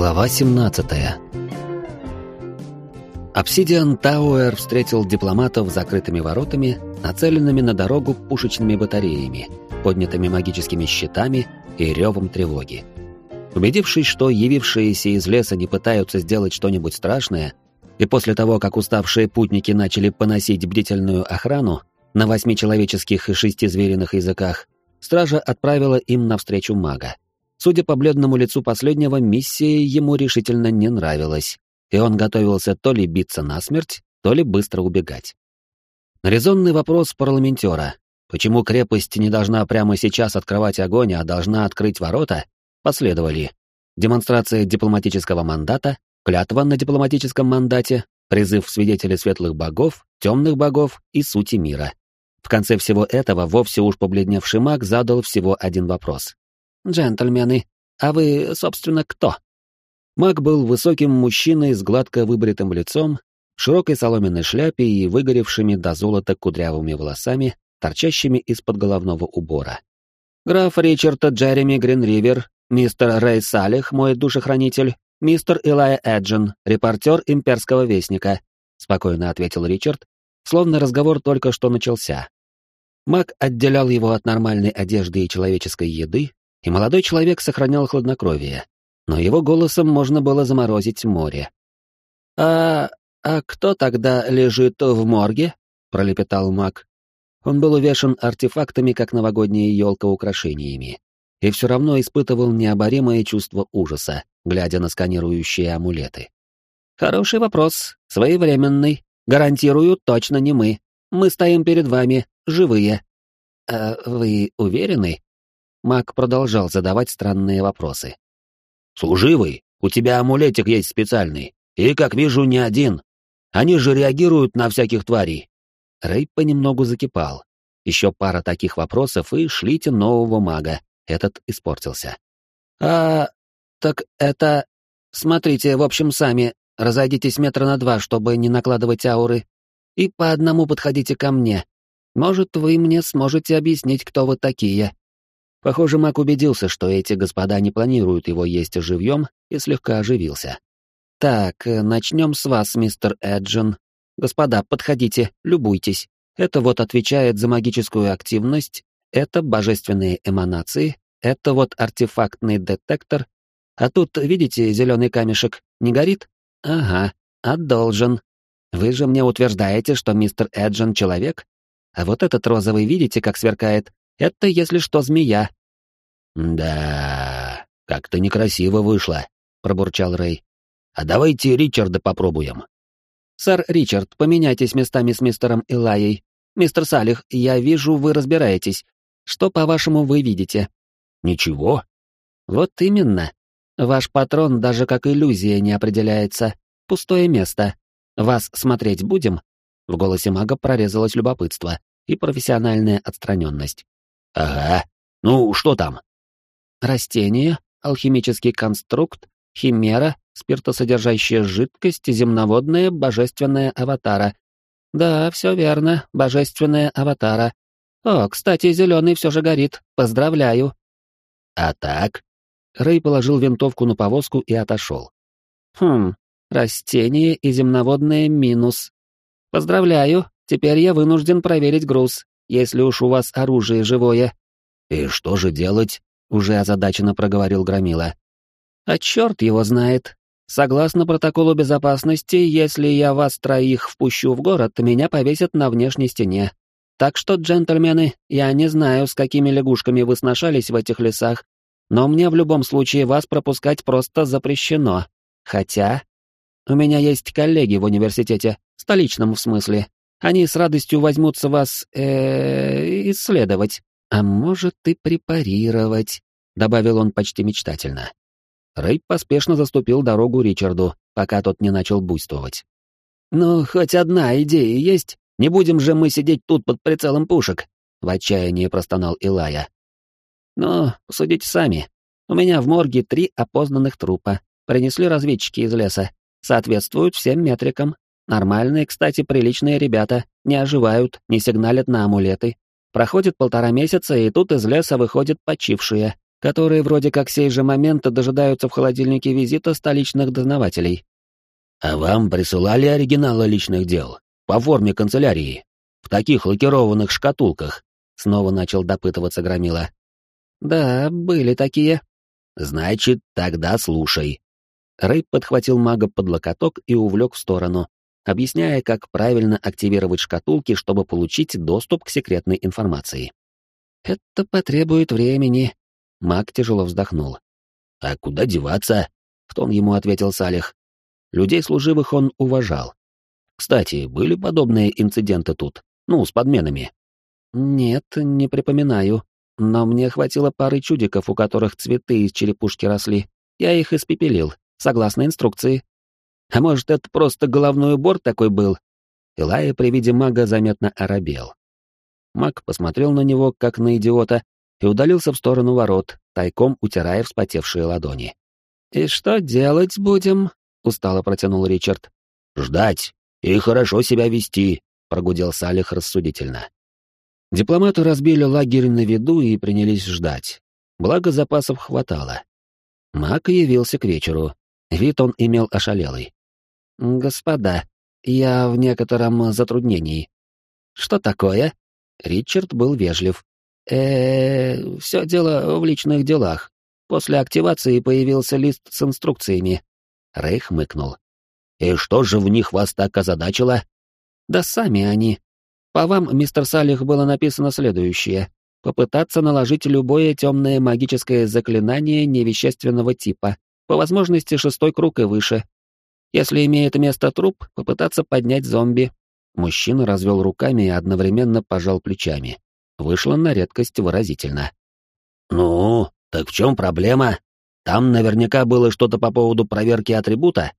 Глава 17 Обсидиан Тауэр встретил дипломатов закрытыми воротами, нацеленными на дорогу пушечными батареями, поднятыми магическими щитами и ревом тревоги. Убедившись, что явившиеся из леса не пытаются сделать что-нибудь страшное, и после того, как уставшие путники начали поносить бдительную охрану на восьми человеческих и шести звериных языках, стража отправила им навстречу мага. Судя по бледному лицу последнего, миссия ему решительно не нравилась, и он готовился то ли биться насмерть, то ли быстро убегать. На резонный вопрос парламентера, почему крепость не должна прямо сейчас открывать огонь, а должна открыть ворота, последовали демонстрация дипломатического мандата, клятва на дипломатическом мандате, призыв свидетелей светлых богов, темных богов и сути мира. В конце всего этого вовсе уж побледневший маг задал всего один вопрос. «Джентльмены, а вы, собственно, кто?» Маг был высоким мужчиной с гладко выбритым лицом, широкой соломенной шляпе и выгоревшими до золота кудрявыми волосами, торчащими из-под головного убора. «Граф Ричард Джереми Гринривер, мистер Рэй Салих, мой душехранитель, мистер Илая Эджин, репортер имперского вестника», — спокойно ответил Ричард, словно разговор только что начался. Маг отделял его от нормальной одежды и человеческой еды, и молодой человек сохранял хладнокровие, но его голосом можно было заморозить море. «А... а кто тогда лежит в морге?» — пролепетал маг. Он был увешан артефактами, как новогодняя елка украшениями, и все равно испытывал необоримое чувство ужаса, глядя на сканирующие амулеты. «Хороший вопрос, своевременный. Гарантирую, точно не мы. Мы стоим перед вами, живые». «А вы уверены?» Маг продолжал задавать странные вопросы. «Служивый, у тебя амулетик есть специальный, и, как вижу, не один. Они же реагируют на всяких тварей». Рэй понемногу закипал. Еще пара таких вопросов, и шлите нового мага. Этот испортился. «А... так это... Смотрите, в общем, сами. Разойдитесь метра на два, чтобы не накладывать ауры. И по одному подходите ко мне. Может, вы мне сможете объяснить, кто вы такие?» Похоже, Мак убедился, что эти господа не планируют его есть живьем, и слегка оживился. «Так, э, начнем с вас, мистер Эджин. Господа, подходите, любуйтесь. Это вот отвечает за магическую активность, это божественные эманации, это вот артефактный детектор. А тут, видите, зеленый камешек не горит? Ага, а должен. Вы же мне утверждаете, что мистер Эджин человек? А вот этот розовый, видите, как сверкает? Это, если что, змея. Да, как-то некрасиво вышло, пробурчал Рэй. А давайте Ричарда попробуем. Сэр Ричард, поменяйтесь местами с мистером Илайей. Мистер Салих, я вижу, вы разбираетесь. Что, по-вашему, вы видите? Ничего. Вот именно. Ваш патрон даже как иллюзия не определяется. Пустое место. Вас смотреть будем? В голосе мага прорезалось любопытство и профессиональная отстраненность. Ага. Ну, что там? Растение, алхимический конструкт, химера, спиртосодержащая жидкость, земноводная, божественная аватара. Да, все верно, божественная аватара. О, кстати, зеленый все же горит. Поздравляю. А так? Рэй положил винтовку на повозку и отошел. Хм, растение и земноводное минус. Поздравляю, теперь я вынужден проверить груз если уж у вас оружие живое». «И что же делать?» — уже озадаченно проговорил Громила. «А черт его знает. Согласно протоколу безопасности, если я вас троих впущу в город, меня повесят на внешней стене. Так что, джентльмены, я не знаю, с какими лягушками вы сношались в этих лесах, но мне в любом случае вас пропускать просто запрещено. Хотя... У меня есть коллеги в университете, столичном в смысле, они с радостью возьмутся вас э, исследовать, а может и препарировать», — добавил он почти мечтательно. Рэй поспешно заступил дорогу Ричарду, пока тот не начал буйствовать. «Ну, хоть одна идея есть? Не будем же мы сидеть тут под прицелом пушек!» — в отчаянии простонал Илая. «Ну, судите сами. У меня в морге три опознанных трупа. Принесли разведчики из леса. Соответствуют всем метрикам. Нормальные, кстати, приличные ребята, не оживают, не сигналят на амулеты. Проходит полтора месяца, и тут из леса выходят почившие. которые вроде как сей же момент дожидаются в холодильнике визита столичных дознавателей. А вам присылали оригиналы личных дел? По форме канцелярии? В таких лакированных шкатулках? Снова начал допытываться Громила. Да, были такие. Значит, тогда слушай. Рэй подхватил мага под локоток и увлек в сторону, объясняя, как правильно активировать шкатулки, чтобы получить доступ к секретной информации. «Это потребует времени», — маг тяжело вздохнул. «А куда деваться?» — в тон ему ответил Салих. Людей служивых он уважал. Кстати, были подобные инциденты тут? Ну, с подменами? Нет, не припоминаю. Но мне хватило пары чудиков, у которых цветы из черепушки росли. Я их испепелил, согласно инструкции. А может, это просто головной убор такой был? Илая при виде мага заметно оробел. Маг посмотрел на него, как на идиота, и удалился в сторону ворот, тайком утирая вспотевшие ладони. «И что делать будем?» — устало протянул Ричард. «Ждать и хорошо себя вести», — прогудел Салих рассудительно. Дипломаты разбили лагерь на виду и принялись ждать. Благо запасов хватало. Маг явился к вечеру. Вид он имел ошалелый. «Господа, я в некотором затруднении». «Что такое?» Ричард был вежлив. э все дело в личных делах. После активации появился лист с инструкциями». Рэй хмыкнул. «И что же в них вас так озадачило?» «Да сами они. По вам, мистер Салих, было написано следующее. Попытаться наложить любое темное магическое заклинание невещественного типа, по возможности шестой круг и выше, если имеет место труп, попытаться поднять зомби. Мужчина развел руками и одновременно пожал плечами. Вышло на редкость выразительно. «Ну, так в чем проблема? Там наверняка было что-то по поводу проверки атрибута?»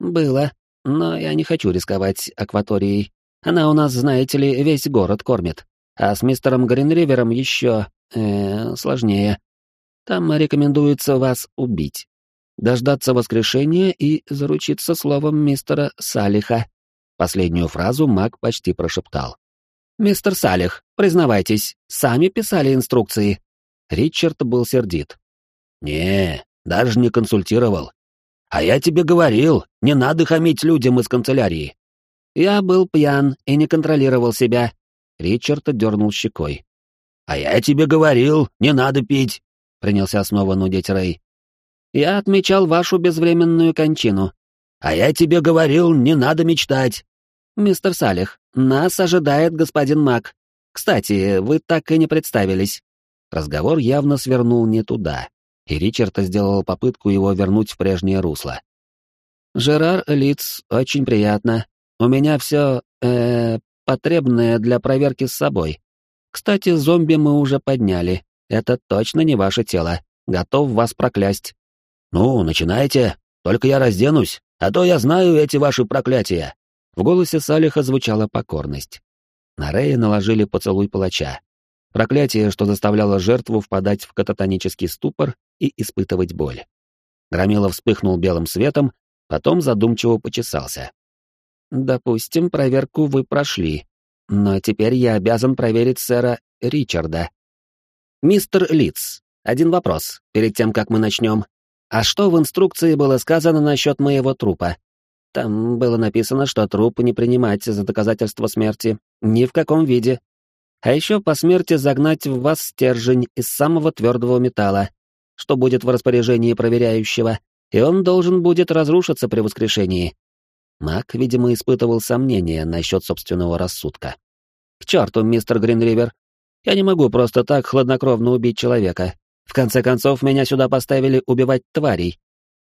«Было, но я не хочу рисковать акваторией. Она у нас, знаете ли, весь город кормит. А с мистером Гринривером еще... Э, сложнее. Там рекомендуется вас убить дождаться воскрешения и заручиться словом мистера Салиха. Последнюю фразу маг почти прошептал. «Мистер Салих, признавайтесь, сами писали инструкции?» Ричард был сердит. «Не, даже не консультировал. А я тебе говорил, не надо хамить людям из канцелярии». «Я был пьян и не контролировал себя». Ричард дернул щекой. «А я тебе говорил, не надо пить», — принялся снова нудеть Рэй. Я отмечал вашу безвременную кончину. А я тебе говорил, не надо мечтать. Мистер Салих, нас ожидает господин Мак. Кстати, вы так и не представились. Разговор явно свернул не туда, и Ричард сделал попытку его вернуть в прежнее русло. Жерар Лиц, очень приятно. У меня все, э, потребное для проверки с собой. Кстати, зомби мы уже подняли. Это точно не ваше тело. Готов вас проклясть. «Ну, начинайте, только я разденусь, а то я знаю эти ваши проклятия». В голосе Салиха звучала покорность. На Рея наложили поцелуй палача. Проклятие, что заставляло жертву впадать в кататонический ступор и испытывать боль. Громила вспыхнул белым светом, потом задумчиво почесался. «Допустим, проверку вы прошли, но теперь я обязан проверить сэра Ричарда. Мистер Литц, один вопрос, перед тем, как мы начнем. А что в инструкции было сказано насчет моего трупа? Там было написано, что труп не принимать за доказательство смерти, ни в каком виде. А еще по смерти загнать в вас стержень из самого твердого металла, что будет в распоряжении проверяющего, и он должен будет разрушиться при воскрешении. Мак, видимо, испытывал сомнения насчет собственного рассудка. К черту, мистер Гринривер. Я не могу просто так хладнокровно убить человека. В конце концов, меня сюда поставили убивать тварей.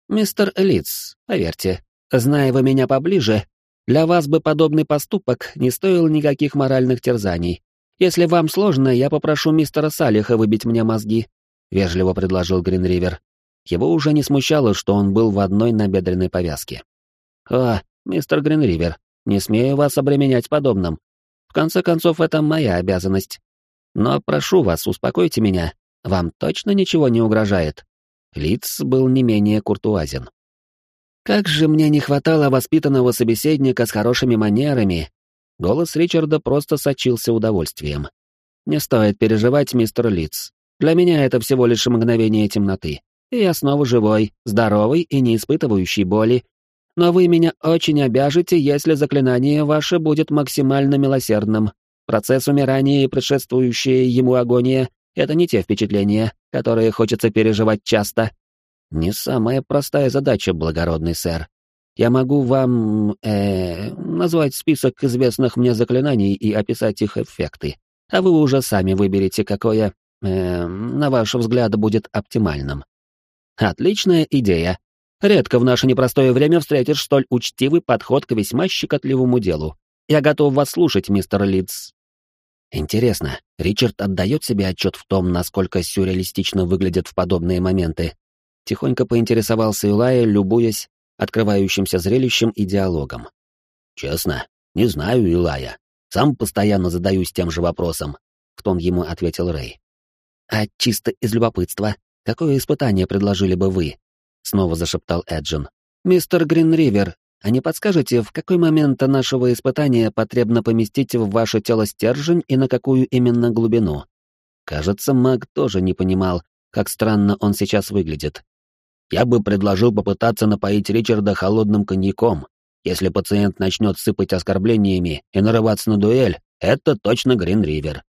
Мистер Литц, поверьте, зная вы меня поближе, для вас бы подобный поступок не стоил никаких моральных терзаний. Если вам сложно, я попрошу мистера Салиха выбить мне мозги», — вежливо предложил Гринривер. Его уже не смущало, что он был в одной набедренной повязке. «О, мистер Гринривер, не смею вас обременять подобным. В конце концов, это моя обязанность. Но прошу вас, успокойте меня вам точно ничего не угрожает?» Лиц был не менее куртуазен. «Как же мне не хватало воспитанного собеседника с хорошими манерами!» Голос Ричарда просто сочился удовольствием. «Не стоит переживать, мистер Лиц. Для меня это всего лишь мгновение темноты. И я снова живой, здоровый и не испытывающий боли. Но вы меня очень обяжете, если заклинание ваше будет максимально милосердным. Процесс умирания и предшествующая ему агония — это не те впечатления, которые хочется переживать часто. Не самая простая задача, благородный сэр. Я могу вам, э, назвать список известных мне заклинаний и описать их эффекты, а вы уже сами выберете, какое, э, на ваш взгляд, будет оптимальным. Отличная идея. Редко в наше непростое время встретишь столь учтивый подход к весьма щекотливому делу. Я готов вас слушать, мистер Лидс. Интересно, Ричард отдает себе отчет в том, насколько сюрреалистично выглядят в подобные моменты. Тихонько поинтересовался Илая, любуясь открывающимся зрелищем и диалогом. «Честно, не знаю, Илая. Сам постоянно задаюсь тем же вопросом», — в тон ему ответил Рэй. «А чисто из любопытства, какое испытание предложили бы вы?» — снова зашептал Эджин. «Мистер Гринривер, а не подскажете, в какой момент нашего испытания потребно поместить в ваше тело стержень и на какую именно глубину?» Кажется, маг тоже не понимал, как странно он сейчас выглядит, я бы предложил попытаться напоить Ричарда холодным коньяком. Если пациент начнет сыпать оскорблениями и нарываться на дуэль, это точно Грин-Ривер.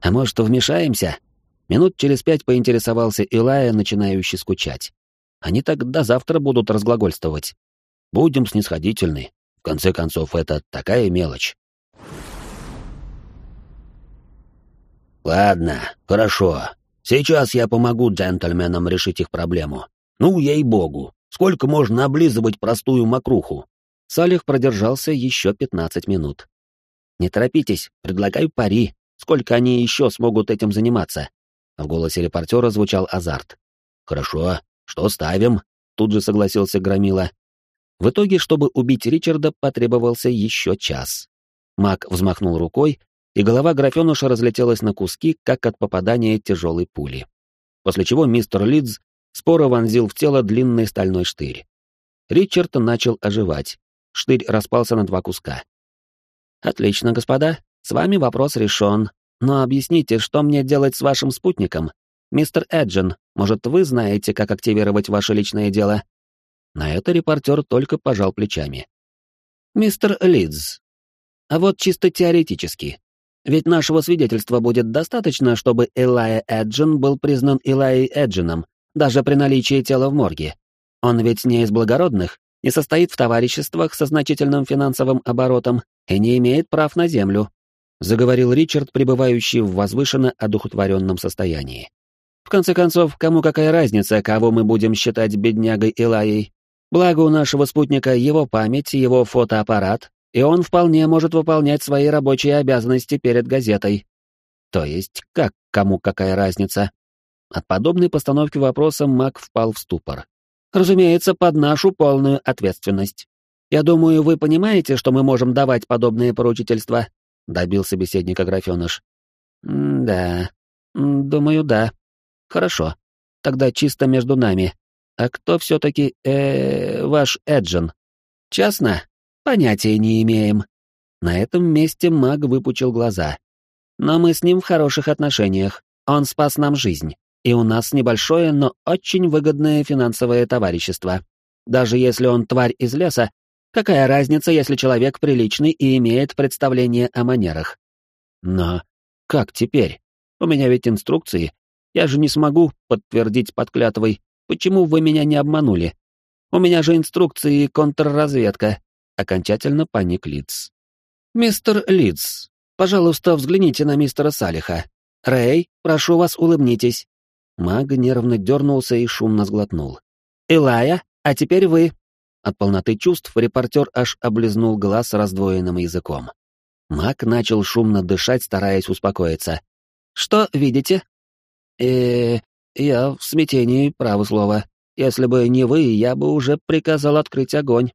А может, вмешаемся? Минут через пять поинтересовался Илая, начинающий скучать. Они до завтра будут разглагольствовать. Будем снисходительны. В конце концов, это такая мелочь. Ладно, хорошо. Сейчас я помогу джентльменам решить их проблему. Ну, ей-богу, сколько можно облизывать простую мокруху? Салих продержался еще пятнадцать минут. «Не торопитесь, предлагаю пари. Сколько они еще смогут этим заниматься?» В голосе репортера звучал азарт. «Хорошо, что ставим?» Тут же согласился Громила. В итоге, чтобы убить Ричарда, потребовался еще час. Маг взмахнул рукой, и голова графенуша разлетелась на куски, как от попадания тяжелой пули. После чего мистер Лидз споро вонзил в тело длинный стальной штырь. Ричард начал оживать. Штырь распался на два куска. «Отлично, господа, с вами вопрос решен. Но объясните, что мне делать с вашим спутником? Мистер Эджин, может, вы знаете, как активировать ваше личное дело?» На это репортер только пожал плечами. «Мистер Лидз, а вот чисто теоретически, ведь нашего свидетельства будет достаточно, чтобы Элая Эджин был признан Элайей Эджином, даже при наличии тела в морге. Он ведь не из благородных, не состоит в товариществах со значительным финансовым оборотом и не имеет прав на землю», — заговорил Ричард, пребывающий в возвышенно одухотворенном состоянии. «В конце концов, кому какая разница, кого мы будем считать беднягой Илайей? Благо у нашего спутника его память, его фотоаппарат, и он вполне может выполнять свои рабочие обязанности перед газетой. То есть, как кому какая разница? От подобной постановки вопроса Мак впал в ступор. Разумеется, под нашу полную ответственность. Я думаю, вы понимаете, что мы можем давать подобные поручительства, добил собеседника графеныш. да. Думаю, да. Хорошо. Тогда чисто между нами. А кто все-таки, э, ваш Эджин? Честно, Понятия не имеем. На этом месте маг выпучил глаза. Но мы с ним в хороших отношениях. Он спас нам жизнь. И у нас небольшое, но очень выгодное финансовое товарищество. Даже если он тварь из леса, какая разница, если человек приличный и имеет представление о манерах? Но как теперь? У меня ведь инструкции. Я же не смогу подтвердить под клятвой. Почему вы меня не обманули? У меня же инструкции и контрразведка, окончательно паник Лидс. «Мистер Лидс, пожалуйста, взгляните на мистера Салиха. Рэй, прошу вас, улыбнитесь». Маг нервно дернулся и шумно сглотнул. «Илая, а теперь вы». От полноты чувств репортер аж облизнул глаз раздвоенным языком. Маг начал шумно дышать, стараясь успокоиться. «Что видите?» Э я в смятении, право слово. Если бы не вы, я бы уже приказал открыть огонь.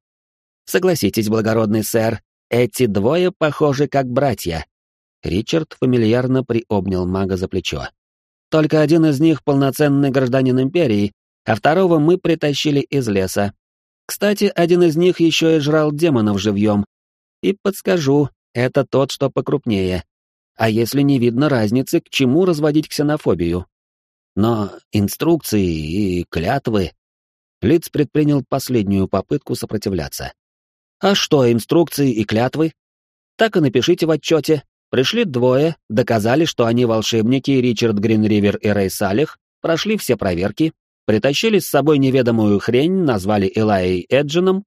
Согласитесь, благородный сэр, эти двое похожи как братья. Ричард фамильярно приобнял мага за плечо. Только один из них полноценный гражданин империи, а второго мы притащили из леса. Кстати, один из них еще и жрал демонов живьем. И подскажу, это тот, что покрупнее. А если не видно разницы, к чему разводить ксенофобию? Но инструкции и клятвы... Лиц предпринял последнюю попытку сопротивляться. А что инструкции и клятвы? Так и напишите в отчете. Пришли двое, доказали, что они волшебники Ричард Гринривер и Рэй Салих, прошли все проверки, притащили с собой неведомую хрень, назвали Элайей Эджином,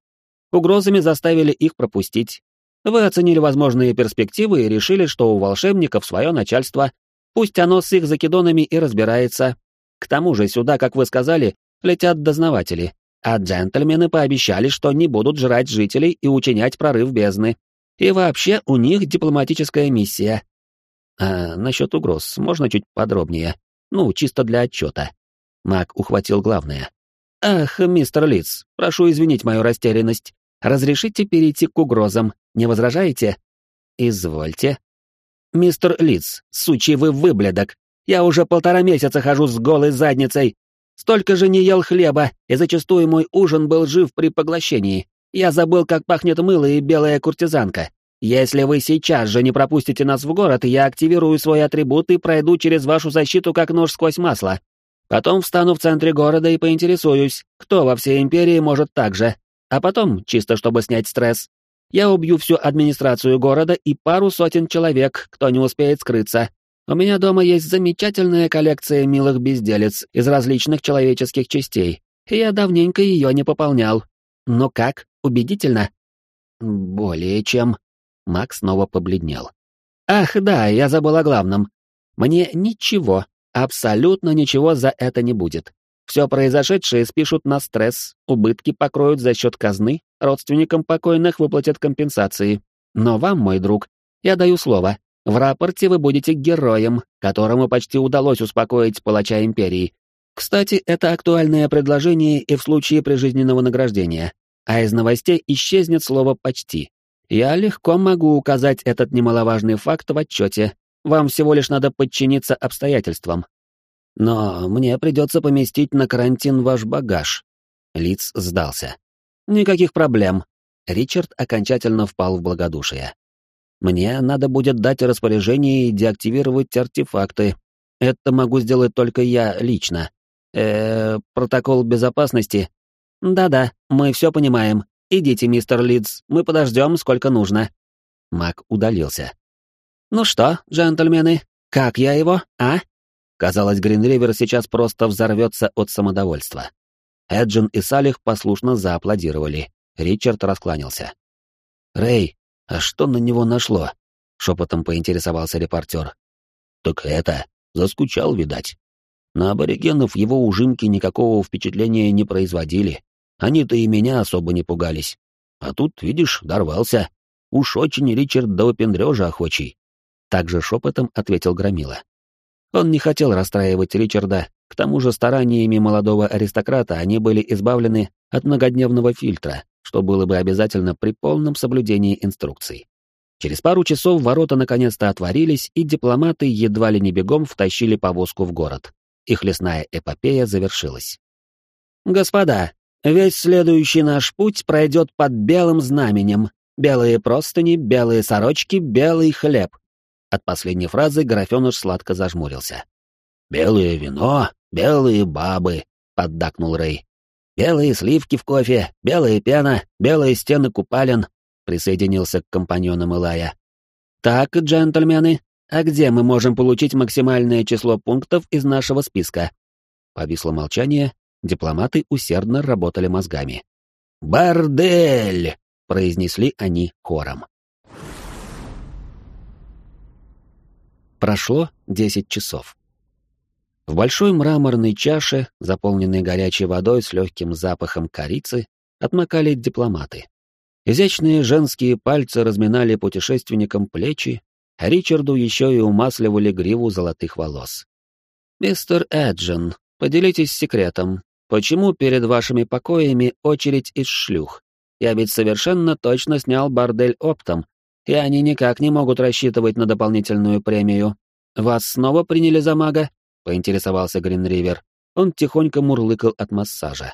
угрозами заставили их пропустить. Вы оценили возможные перспективы и решили, что у волшебников свое начальство, пусть оно с их закидонами и разбирается, к тому же сюда, как вы сказали, летят дознаватели, а джентльмены пообещали, что не будут жрать жителей и учинять прорыв бездны. И вообще у них дипломатическая миссия. А насчет угроз можно чуть подробнее? Ну, чисто для отчета. Мак ухватил главное. «Ах, мистер Литц, прошу извинить мою растерянность. Разрешите перейти к угрозам, не возражаете?» «Извольте». «Мистер Литц, сучий вы выблядок, я уже полтора месяца хожу с голой задницей. Столько же не ел хлеба, и зачастую мой ужин был жив при поглощении. Я забыл, как пахнет мыло и белая куртизанка. Если вы сейчас же не пропустите нас в город, я активирую свой атрибут и пройду через вашу защиту как нож сквозь масло. Потом встану в центре города и поинтересуюсь, кто во всей империи может так же. А потом, чисто чтобы снять стресс, я убью всю администрацию города и пару сотен человек, кто не успеет скрыться, у меня дома есть замечательная коллекция милых безделец из различных человеческих частей, я давненько ее не пополнял. Но как? Убедительно? Более чем. Макс снова побледнел. Ах, да, я забыл о главном. Мне ничего, абсолютно ничего за это не будет. Все произошедшее спишут на стресс, убытки покроют за счет казны, родственникам покойных выплатят компенсации. Но вам, мой друг, я даю слово, в рапорте вы будете героем, которому почти удалось успокоить палача Империи. Кстати, это актуальное предложение и в случае прижизненного награждения. А из новостей исчезнет слово «почти». Я легко могу указать этот немаловажный факт в отчете. Вам всего лишь надо подчиниться обстоятельствам. Но мне придется поместить на карантин ваш багаж. Лиц сдался. Никаких проблем. Ричард окончательно впал в благодушие. Мне надо будет дать распоряжение и деактивировать артефакты. Это могу сделать только я лично. Э, протокол безопасности. Да-да, мы все понимаем. Идите, мистер Лидс, мы подождем, сколько нужно. Мак удалился. Ну что, джентльмены, как я его, а? Казалось, Гринривер сейчас просто взорвется от самодовольства. Эджин и Салих послушно зааплодировали. Ричард раскланялся. «Рэй, а что на него нашло? Шепотом поинтересовался репортер. Так это, заскучал, видать. На аборигенов его ужимки никакого впечатления не производили. Они-то и меня особо не пугались. А тут, видишь, дорвался. Уж очень Ричард до пендрежа охочий. Также шепотом ответил Громила. Он не хотел расстраивать Ричарда, к тому же стараниями молодого аристократа они были избавлены от многодневного фильтра, что было бы обязательно при полном соблюдении инструкций. Через пару часов ворота наконец-то отворились, и дипломаты едва ли не бегом втащили повозку в город. Их лесная эпопея завершилась. «Господа, весь следующий наш путь пройдет под белым знаменем. Белые простыни, белые сорочки, белый хлеб». От последней фразы Графеныш сладко зажмурился. «Белое вино, белые бабы», — поддакнул Рэй. «Белые сливки в кофе, белая пена, белые стены купалин», — присоединился к компаньонам Илая. «Так, джентльмены, а где мы можем получить максимальное число пунктов из нашего списка?» Повисло молчание, дипломаты усердно работали мозгами. «Бордель!» — произнесли они хором. Прошло десять часов. В большой мраморной чаше, заполненной горячей водой с легким запахом корицы, отмокали дипломаты. Изящные женские пальцы разминали путешественникам плечи, а Ричарду еще и умасливали гриву золотых волос. «Мистер Эджин, поделитесь секретом. Почему перед вашими покоями очередь из шлюх? Я ведь совершенно точно снял бордель оптом, и они никак не могут рассчитывать на дополнительную премию. Вас снова приняли за мага?» — поинтересовался Гринривер. Он тихонько мурлыкал от массажа.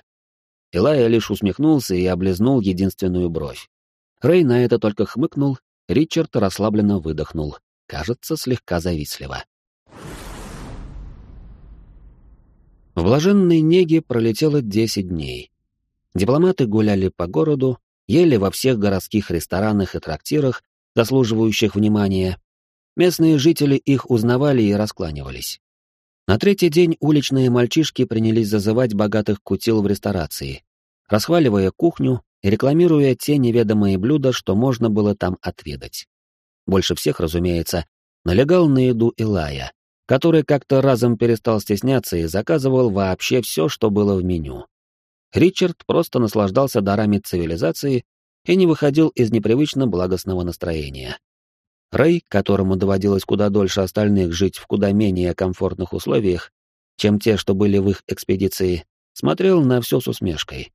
Илая лишь усмехнулся и облизнул единственную бровь. Рэй на это только хмыкнул, Ричард расслабленно выдохнул. кажется, слегка завистливо. В блаженной неге пролетело десять дней. Дипломаты гуляли по городу, ели во всех городских ресторанах и трактирах, заслуживающих внимания. Местные жители их узнавали и раскланивались. На третий день уличные мальчишки принялись зазывать богатых кутил в ресторации, расхваливая кухню и рекламируя те неведомые блюда, что можно было там отведать. Больше всех, разумеется, налегал на еду Илая, который как-то разом перестал стесняться и заказывал вообще все, что было в меню. Ричард просто наслаждался дарами цивилизации и не выходил из непривычно благостного настроения. Рэй, которому доводилось куда дольше остальных жить в куда менее комфортных условиях, чем те, что были в их экспедиции, смотрел на все с усмешкой.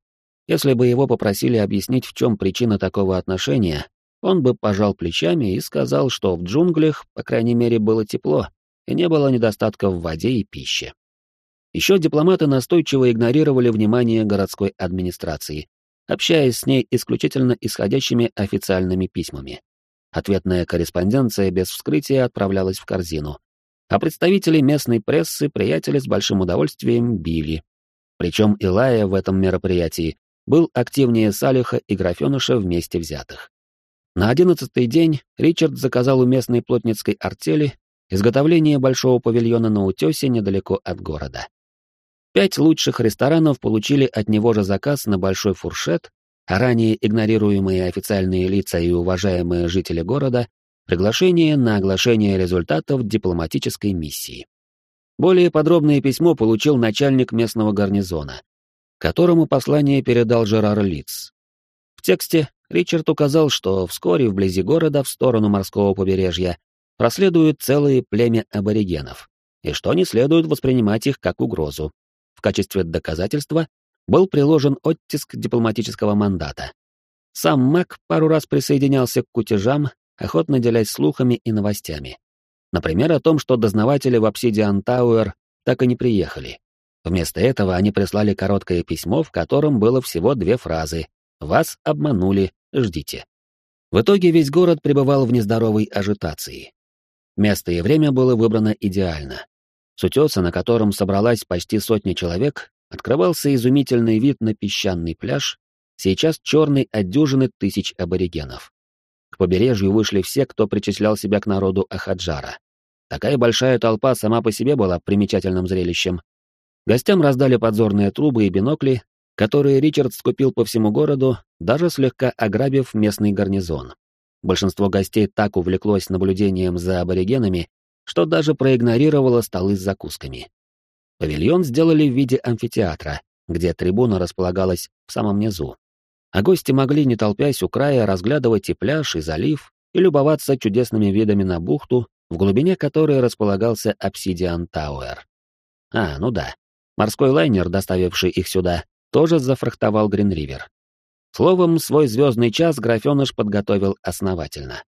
Если бы его попросили объяснить, в чем причина такого отношения, он бы пожал плечами и сказал, что в джунглях, по крайней мере, было тепло, и не было недостатка в воде и пище. Еще дипломаты настойчиво игнорировали внимание городской администрации, общаясь с ней исключительно исходящими официальными письмами. Ответная корреспонденция без вскрытия отправлялась в корзину, а представители местной прессы приятели с большим удовольствием били. Причем Илая в этом мероприятии был активнее Салиха и Графеныша вместе взятых. На одиннадцатый день Ричард заказал у местной плотницкой артели изготовление большого павильона на утесе недалеко от города. Пять лучших ресторанов получили от него же заказ на большой фуршет, а ранее игнорируемые официальные лица и уважаемые жители города приглашение на оглашение результатов дипломатической миссии. Более подробное письмо получил начальник местного гарнизона, которому послание передал Жерар Литц. В тексте Ричард указал, что вскоре вблизи города, в сторону морского побережья, проследует целое племя аборигенов, и что не следует воспринимать их как угрозу. В качестве доказательства был приложен оттиск дипломатического мандата. Сам Мак пару раз присоединялся к кутежам, охотно делясь слухами и новостями. Например, о том, что дознаватели в Обсидиан Тауэр так и не приехали. Вместо этого они прислали короткое письмо, в котором было всего две фразы «Вас обманули, ждите». В итоге весь город пребывал в нездоровой ажитации. Место и время было выбрано идеально. С утеса, на котором собралась почти сотня человек, открывался изумительный вид на песчаный пляж, сейчас черный от дюжины тысяч аборигенов. К побережью вышли все, кто причислял себя к народу Ахаджара. Такая большая толпа сама по себе была примечательным зрелищем. Гостям раздали подзорные трубы и бинокли, которые Ричард скупил по всему городу, даже слегка ограбив местный гарнизон. Большинство гостей так увлеклось наблюдением за аборигенами, что даже проигнорировало столы с закусками. Павильон сделали в виде амфитеатра, где трибуна располагалась в самом низу. А гости могли, не толпясь у края, разглядывать и пляж, и залив, и любоваться чудесными видами на бухту, в глубине которой располагался Обсидиан Тауэр. А, ну да, морской лайнер, доставивший их сюда, тоже зафрахтовал Гринривер. Словом, свой звездный час графеныш подготовил основательно.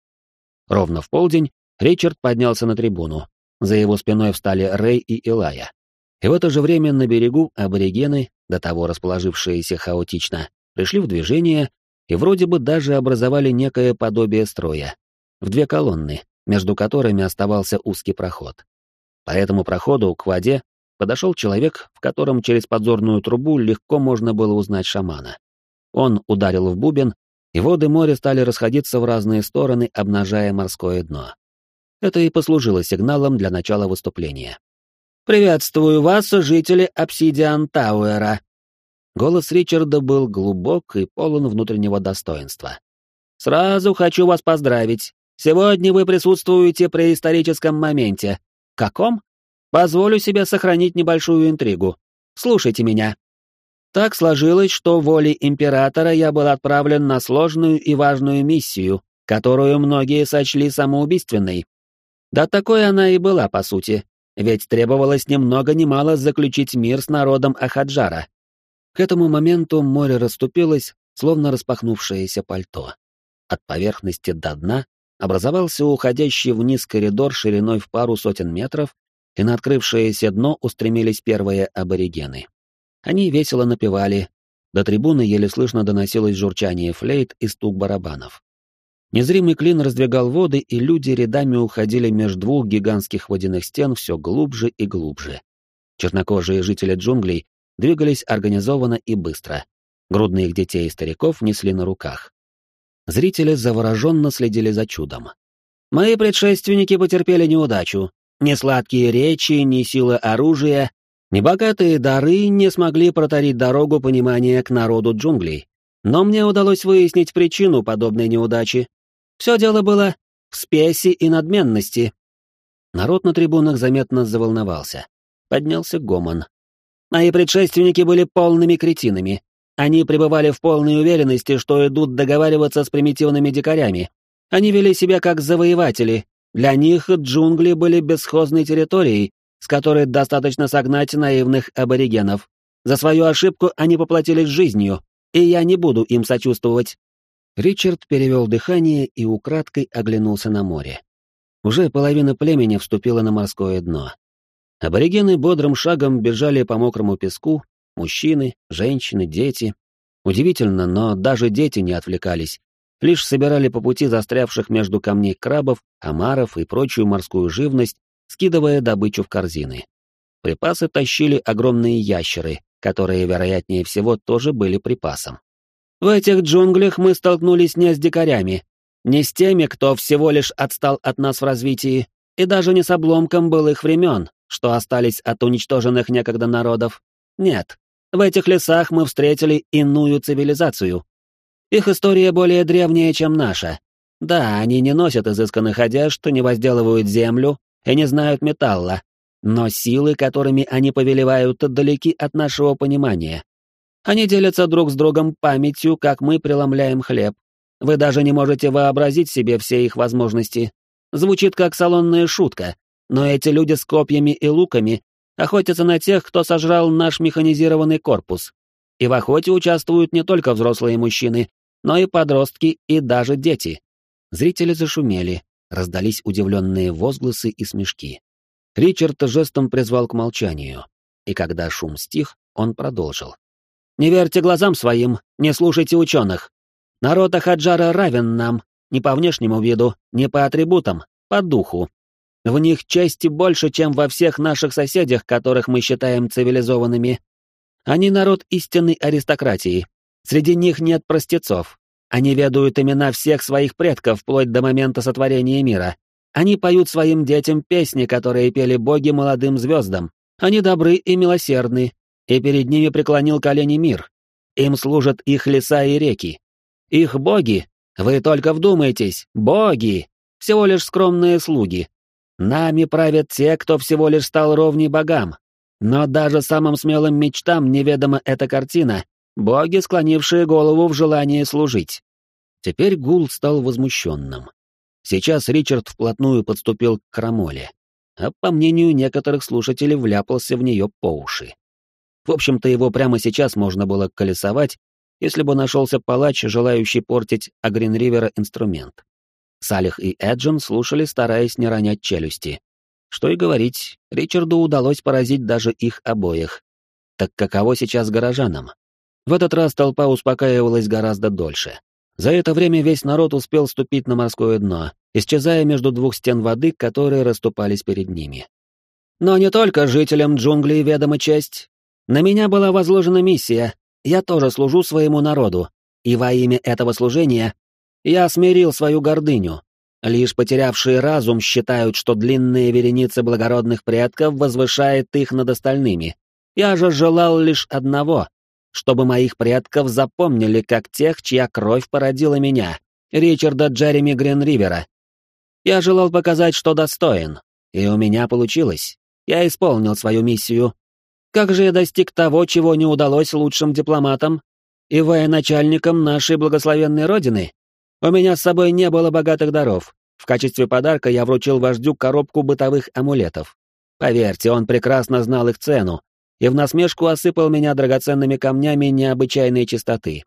Ровно в полдень Ричард поднялся на трибуну. За его спиной встали Рэй и Илая. И в это же время на берегу аборигены, до того расположившиеся хаотично, пришли в движение и вроде бы даже образовали некое подобие строя. В две колонны, между которыми оставался узкий проход. По этому проходу к воде подошел человек, в котором через подзорную трубу легко можно было узнать шамана. Он ударил в бубен, и воды моря стали расходиться в разные стороны, обнажая морское дно. Это и послужило сигналом для начала выступления. «Приветствую вас, жители Обсидиан Тауэра!» Голос Ричарда был глубок и полон внутреннего достоинства. «Сразу хочу вас поздравить. Сегодня вы присутствуете при историческом моменте. Каком? Позволю себе сохранить небольшую интригу. Слушайте меня. Так сложилось, что волей императора я был отправлен на сложную и важную миссию, которую многие сочли самоубийственной. Да такой она и была, по сути, ведь требовалось ни много ни мало заключить мир с народом Ахаджара. К этому моменту море расступилось, словно распахнувшееся пальто. От поверхности до дна образовался уходящий вниз коридор шириной в пару сотен метров, и на открывшееся дно устремились первые аборигены. Они весело напевали. До трибуны еле слышно доносилось журчание флейт и стук барабанов. Незримый клин раздвигал воды, и люди рядами уходили между двух гигантских водяных стен все глубже и глубже. Чернокожие жители джунглей двигались организованно и быстро. Грудных детей и стариков несли на руках. Зрители завороженно следили за чудом. «Мои предшественники потерпели неудачу. Ни сладкие речи, ни сила оружия, ни богатые дары не смогли протарить дорогу понимания к народу джунглей. Но мне удалось выяснить причину подобной неудачи. Все дело было в спеси и надменности. Народ на трибунах заметно заволновался. Поднялся гомон. Мои предшественники были полными кретинами. Они пребывали в полной уверенности, что идут договариваться с примитивными дикарями. Они вели себя как завоеватели. Для них джунгли были бесхозной территорией, с которой достаточно согнать наивных аборигенов. За свою ошибку они поплатились жизнью, и я не буду им сочувствовать. Ричард перевел дыхание и украдкой оглянулся на море. Уже половина племени вступила на морское дно. Аборигены бодрым шагом бежали по мокрому песку, мужчины, женщины, дети. Удивительно, но даже дети не отвлекались, лишь собирали по пути застрявших между камней крабов, омаров и прочую морскую живность, скидывая добычу в корзины. Припасы тащили огромные ящеры, которые, вероятнее всего, тоже были припасом. В этих джунглях мы столкнулись не с дикарями, не с теми, кто всего лишь отстал от нас в развитии, и даже не с обломком былых времен, что остались от уничтоженных некогда народов. Нет, в этих лесах мы встретили иную цивилизацию. Их история более древняя, чем наша. Да, они не носят изысканных одежд, не возделывают землю и не знают металла, но силы, которыми они повелевают, далеки от нашего понимания. Они делятся друг с другом памятью, как мы преломляем хлеб. Вы даже не можете вообразить себе все их возможности. Звучит как салонная шутка, но эти люди с копьями и луками охотятся на тех, кто сожрал наш механизированный корпус. И в охоте участвуют не только взрослые мужчины, но и подростки и даже дети. Зрители зашумели, раздались удивленные возгласы и смешки. Ричард жестом призвал к молчанию, и когда шум стих, он продолжил. Не верьте глазам своим, не слушайте ученых. Народ Ахаджара равен нам, не по внешнему виду, не по атрибутам, по духу. В них чести больше, чем во всех наших соседях, которых мы считаем цивилизованными. Они народ истинной аристократии. Среди них нет простецов. Они ведают имена всех своих предков вплоть до момента сотворения мира. Они поют своим детям песни, которые пели боги молодым звездам. Они добры и милосердны, и перед ними преклонил колени мир. Им служат их леса и реки. Их боги, вы только вдумайтесь, боги, всего лишь скромные слуги. Нами правят те, кто всего лишь стал ровней богам. Но даже самым смелым мечтам неведома эта картина, боги, склонившие голову в желании служить. Теперь гул стал возмущенным. Сейчас Ричард вплотную подступил к крамоле, а по мнению некоторых слушателей вляпался в нее по уши. В общем-то, его прямо сейчас можно было колесовать, если бы нашелся палач, желающий портить Агринривера инструмент. Салих и Эджин слушали, стараясь не ронять челюсти. Что и говорить, Ричарду удалось поразить даже их обоих. Так каково сейчас горожанам? В этот раз толпа успокаивалась гораздо дольше. За это время весь народ успел ступить на морское дно, исчезая между двух стен воды, которые расступались перед ними. Но не только жителям джунглей ведома честь. На меня была возложена миссия, я тоже служу своему народу, и во имя этого служения я смирил свою гордыню. Лишь потерявшие разум считают, что длинные вереницы благородных предков возвышает их над остальными. Я же желал лишь одного, чтобы моих предков запомнили как тех, чья кровь породила меня, Ричарда Джереми Гринривера. Я желал показать, что достоин, и у меня получилось. Я исполнил свою миссию, как же я достиг того, чего не удалось лучшим дипломатам и военачальникам нашей благословенной родины? У меня с собой не было богатых даров. В качестве подарка я вручил вождю коробку бытовых амулетов. Поверьте, он прекрасно знал их цену и в насмешку осыпал меня драгоценными камнями необычайной чистоты.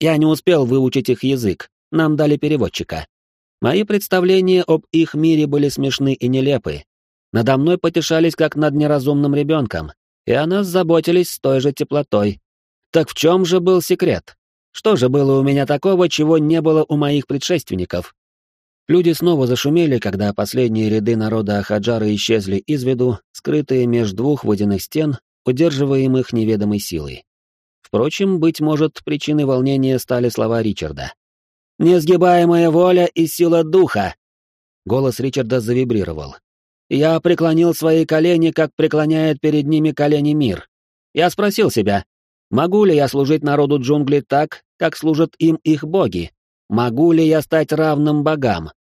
Я не успел выучить их язык, нам дали переводчика. Мои представления об их мире были смешны и нелепы. Надо мной потешались как над неразумным ребенком, и о нас заботились с той же теплотой. Так в чем же был секрет? Что же было у меня такого, чего не было у моих предшественников? Люди снова зашумели, когда последние ряды народа Ахаджара исчезли из виду, скрытые между двух водяных стен, удерживаемых неведомой силой. Впрочем, быть может, причиной волнения стали слова Ричарда. «Несгибаемая воля и сила духа!» Голос Ричарда завибрировал. «Я преклонил свои колени, как преклоняет перед ними колени мир. Я спросил себя, могу ли я служить народу джунглей так, как служат им их боги? Могу ли я стать равным богам?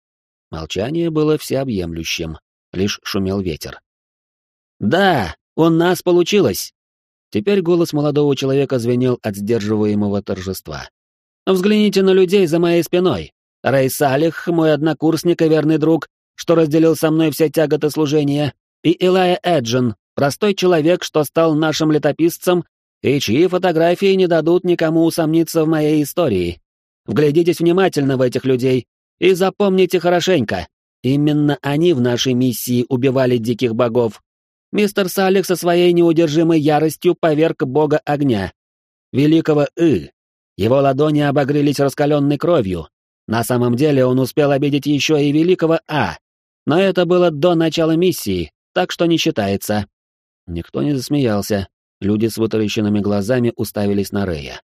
Молчание было всеобъемлющим, лишь шумел ветер. «Да, у нас получилось!» Теперь голос молодого человека звенел от сдерживаемого торжества. «Взгляните на людей за моей спиной. Рэй мой однокурсник и верный друг, что разделил со мной все тяготы служения, и Илая Эджин, простой человек, что стал нашим летописцем, и чьи фотографии не дадут никому усомниться в моей истории. Вглядитесь внимательно в этих людей и запомните хорошенько. Именно они в нашей миссии убивали диких богов. Мистер Салих со своей неудержимой яростью поверг бога огня. Великого И. Его ладони обогрелись раскаленной кровью. На самом деле он успел обидеть еще и великого А. Но это было до начала миссии, так что не считается. Никто не засмеялся. Люди с вытаращенными глазами уставились на Рея.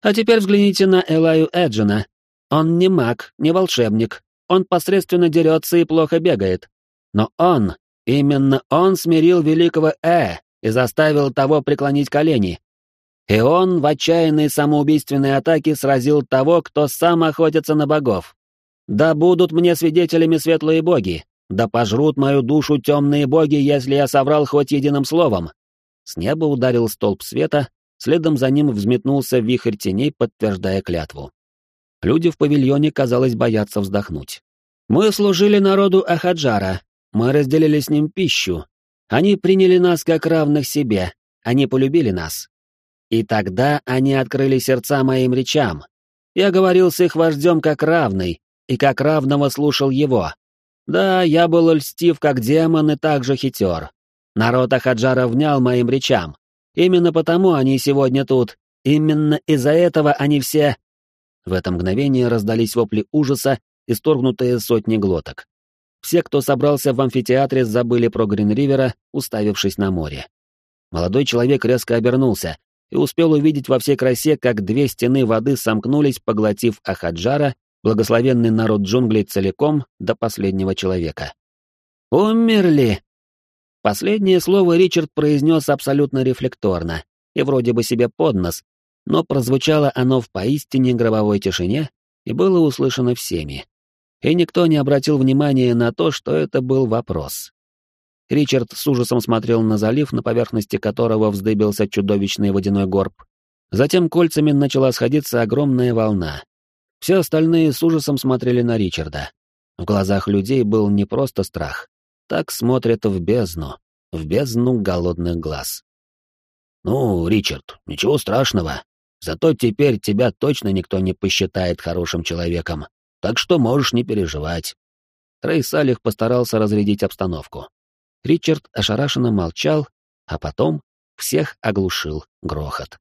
А теперь взгляните на Элаю Эджина. Он не маг, не волшебник. Он посредственно дерется и плохо бегает. Но он, именно он смирил великого Э и заставил того преклонить колени. И он в отчаянной самоубийственной атаке сразил того, кто сам охотится на богов. Да будут мне свидетелями светлые боги, да пожрут мою душу темные боги, если я соврал хоть единым словом. С неба ударил столб света, Следом за ним взметнулся вихрь теней, подтверждая клятву. Люди в павильоне, казалось, боятся вздохнуть. «Мы служили народу Ахаджара, мы разделили с ним пищу. Они приняли нас как равных себе, они полюбили нас. И тогда они открыли сердца моим речам. Я говорил с их вождем как равный, и как равного слушал его. Да, я был льстив как демон и также хитер. Народ Ахаджара внял моим речам. Именно потому они сегодня тут. Именно из-за этого они все...» В это мгновение раздались вопли ужаса, исторгнутые сотни глоток. Все, кто собрался в амфитеатре, забыли про Гринривера, уставившись на море. Молодой человек резко обернулся и успел увидеть во всей красе, как две стены воды сомкнулись, поглотив Ахаджара, благословенный народ джунглей целиком до последнего человека. «Умерли!» Последнее слово Ричард произнес абсолютно рефлекторно и вроде бы себе под нос, но прозвучало оно в поистине гробовой тишине и было услышано всеми. И никто не обратил внимания на то, что это был вопрос. Ричард с ужасом смотрел на залив, на поверхности которого вздыбился чудовищный водяной горб. Затем кольцами начала сходиться огромная волна. Все остальные с ужасом смотрели на Ричарда. В глазах людей был не просто страх, так смотрят в бездну, в бездну голодных глаз. «Ну, Ричард, ничего страшного. Зато теперь тебя точно никто не посчитает хорошим человеком, так что можешь не переживать». Рэй Салих постарался разрядить обстановку. Ричард ошарашенно молчал, а потом всех оглушил грохот.